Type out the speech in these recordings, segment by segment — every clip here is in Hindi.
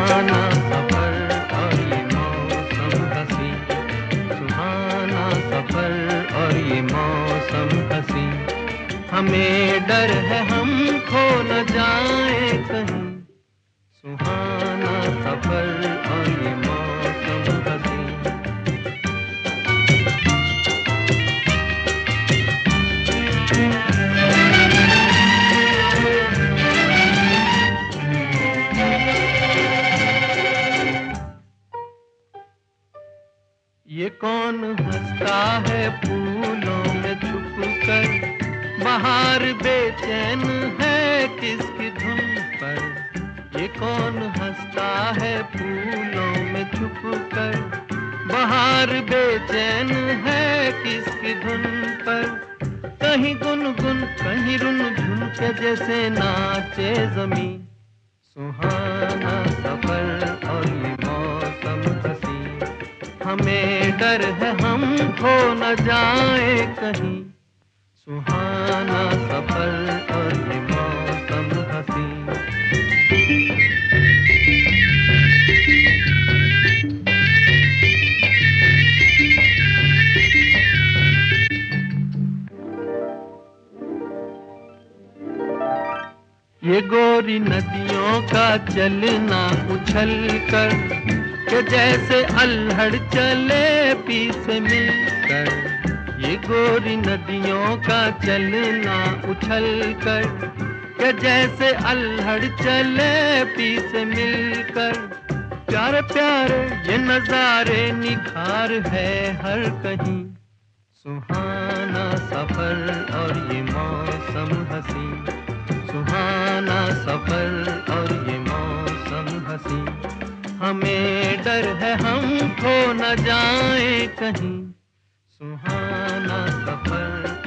सुहाना सफ़र और ये मौसम हसी। सुहाना सफ़र और ये मौसम हसी। हमें डर है हम खो न जाए कहीं। सुहाना सफ़र कौन हंसता है फूलों में छुप कर बाहर बेचैन है किसकी धुन पर। ये कौन हंसता है फूलों में छुप कर बाहर बेचैन है किसकी धुन पर। कहीं गुन गुन कहीं रुन झुन के जैसे नाचे जमी सुहाना सफ़र डर है हम खो न जाए कहीं। सुहाना सफ़र और ये मौसम हसी। ये गोरी नदियों का चलना उछल कर के जैसे अल्हड़ चले पीस मिलकर, ये गोरी नदियों का चलना उछल कर के जैसे अल्हड़ चले पीस मिलकर। प्यारे प्यारे, ये नजारे निखार है हर कहीं। सुहाना सफ़र और ये मौसम हसी। सुहाना सफ़र और ये मौसम हसी। हमें डर है हम खो न जाए कहीं। सुहाना सफ़र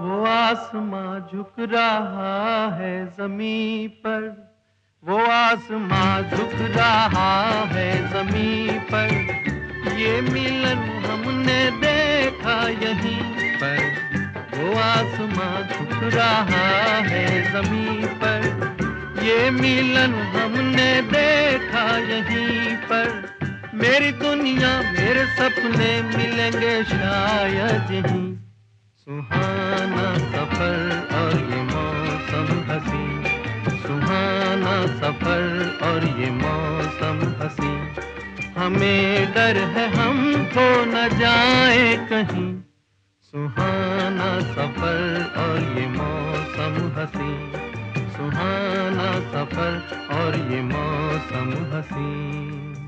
वो आसमां झुक रहा है जमी पर। वो आसमां झुक रहा है जमी पर। ये मिलन हमने देखा यहीं पर। वो आसमां झुक रहा है जमी पर। ये मिलन हमने देखा यहीं पर। मेरी दुनिया मेरे सपने मिलेंगे शायद यहीं सुहाना सफ़र और ये मौसम हसी। सुहाना सफ़र और ये मौसम हसी। हमें डर है हम खो न जाए कहीं। सुहाना सफ़र और ये मौसम हसी। सुहाना सफ़र और ये मौसम हसी।